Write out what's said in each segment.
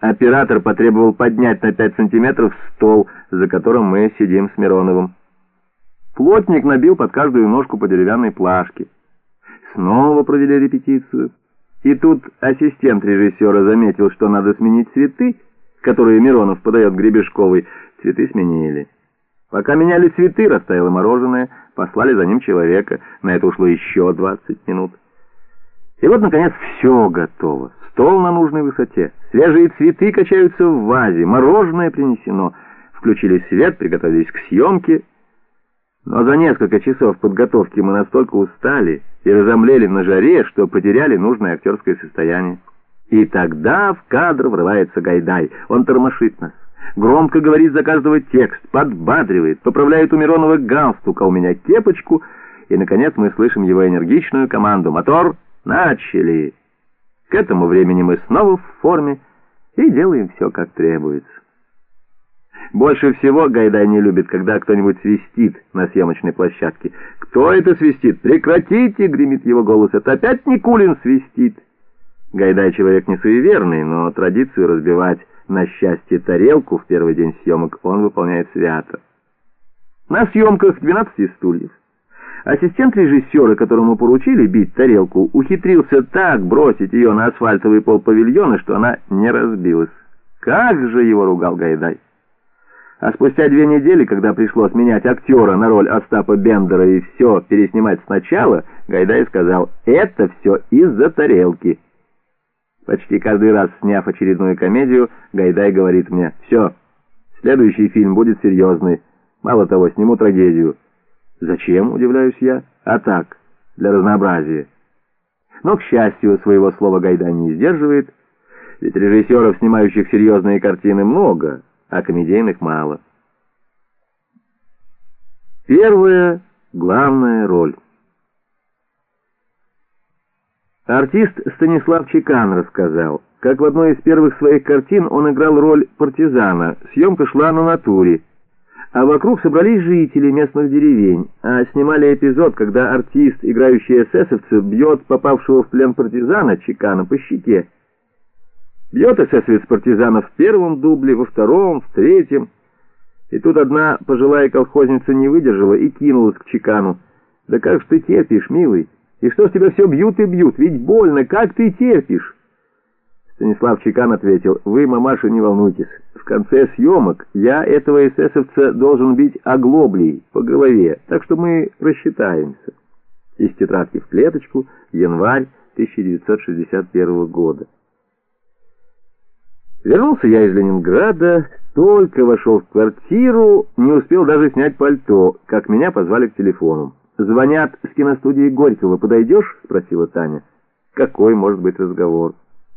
Оператор потребовал поднять на пять сантиметров стол, за которым мы сидим с Мироновым. Плотник набил под каждую ножку по деревянной плашке. Снова провели репетицию. И тут ассистент режиссера заметил, что надо сменить цветы, которые Миронов подает Гребешковой. Цветы сменили. Пока меняли цветы, растаяло мороженое, послали за ним человека. На это ушло еще 20 минут. И вот, наконец, все готово. Стол на нужной высоте, свежие цветы качаются в вазе, мороженое принесено. Включили свет, приготовились к съемке. Но за несколько часов подготовки мы настолько устали и разомлели на жаре, что потеряли нужное актерское состояние. И тогда в кадр врывается Гайдай. Он тормошит нас. Громко говорит за каждого текст, подбадривает, поправляет у Миронова галстук, а у меня кепочку. И, наконец, мы слышим его энергичную команду «Мотор! Начали!» К этому времени мы снова в форме и делаем все, как требуется. Больше всего Гайдай не любит, когда кто-нибудь свистит на съемочной площадке. «Кто это свистит? Прекратите!» — гремит его голос. «Это опять Никулин свистит!» Гайдай человек не суеверный, но традицию разбивать на счастье тарелку в первый день съемок он выполняет свято. На съемках «12 стульев» ассистент режиссера, которому поручили бить тарелку, ухитрился так бросить ее на асфальтовый пол павильона, что она не разбилась. Как же его ругал Гайдай! А спустя две недели, когда пришлось менять актера на роль Остапа Бендера и все переснимать сначала, Гайдай сказал «Это все из-за тарелки». Почти каждый раз, сняв очередную комедию, Гайдай говорит мне «Все, следующий фильм будет серьезный. Мало того, сниму трагедию». «Зачем?» — удивляюсь я. «А так, для разнообразия». Но, к счастью, своего слова Гайдай не сдерживает, ведь режиссеров, снимающих серьезные картины, много — а комедийных мало. Первая главная роль. Артист Станислав Чекан рассказал, как в одной из первых своих картин он играл роль партизана. Съемка шла на натуре, а вокруг собрались жители местных деревень, а снимали эпизод, когда артист, играющий эсэсовца, бьет попавшего в плен партизана Чекана по щеке. Бьет эсэсовец партизанов в первом дубле, во втором, в третьем. И тут одна пожилая колхозница не выдержала и кинулась к чекану. «Да как ж ты терпишь, милый? И что ж тебя все бьют и бьют? Ведь больно, как ты терпишь?» Станислав Чекан ответил, «Вы, мамаша, не волнуйтесь. В конце съемок я этого эсэсовца должен бить оглоблей по голове, так что мы рассчитаемся». Из тетрадки в клеточку, январь 1961 года. Вернулся я из Ленинграда, только вошел в квартиру, не успел даже снять пальто, как меня позвали к телефону. «Звонят с киностудии Горького. Подойдешь?» — спросила Таня. «Какой может быть разговор?»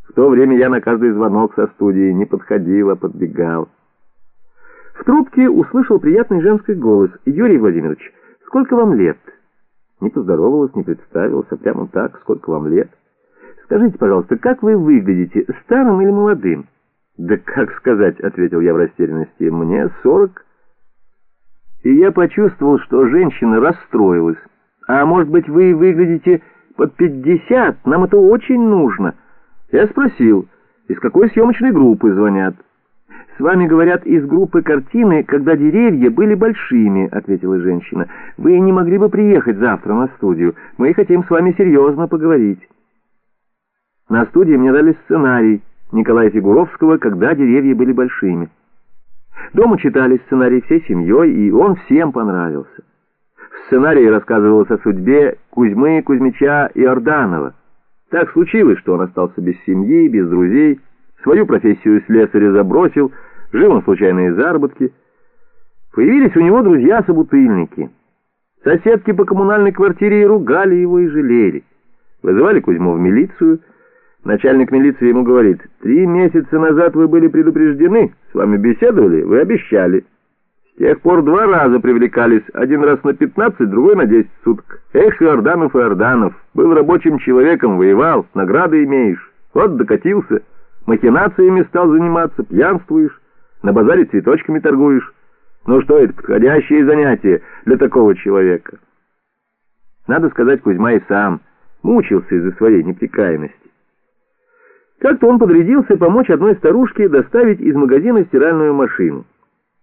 В то время я на каждый звонок со студии не подходил, а подбегал. В трубке услышал приятный женский голос. «Юрий Владимирович, сколько вам лет?» Не поздоровалась, не представилась, а прямо так, сколько вам лет. «Скажите, пожалуйста, как вы выглядите, старым или молодым?» «Да как сказать», — ответил я в растерянности, — «мне сорок». И я почувствовал, что женщина расстроилась. «А может быть, вы выглядите под пятьдесят? Нам это очень нужно». Я спросил, из какой съемочной группы звонят. «С вами говорят из группы картины, когда деревья были большими», — ответила женщина. «Вы не могли бы приехать завтра на студию? Мы хотим с вами серьезно поговорить». На студии мне дали сценарий. Николая Фигуровского «Когда деревья были большими». Дома читали сценарий всей семьей, и он всем понравился. В сценарии рассказывалось о судьбе Кузьмы, Кузьмича и Орданова. Так случилось, что он остался без семьи, без друзей, свою профессию слесаря забросил, жил он случайные заработки. Появились у него друзья-собутыльники. Соседки по коммунальной квартире и ругали его, и жалели. Вызывали Кузьму в милицию, Начальник милиции ему говорит, «Три месяца назад вы были предупреждены, с вами беседовали, вы обещали». С тех пор два раза привлекались, один раз на 15, другой на 10 суток. Эх, Иорданов, Иорданов, был рабочим человеком, воевал, награды имеешь. Вот докатился, махинациями стал заниматься, пьянствуешь, на базаре цветочками торгуешь. Ну что это, подходящее занятие для такого человека. Надо сказать, Кузьма и сам мучился из-за своей неприкаянности. Как-то он подрядился помочь одной старушке доставить из магазина стиральную машину.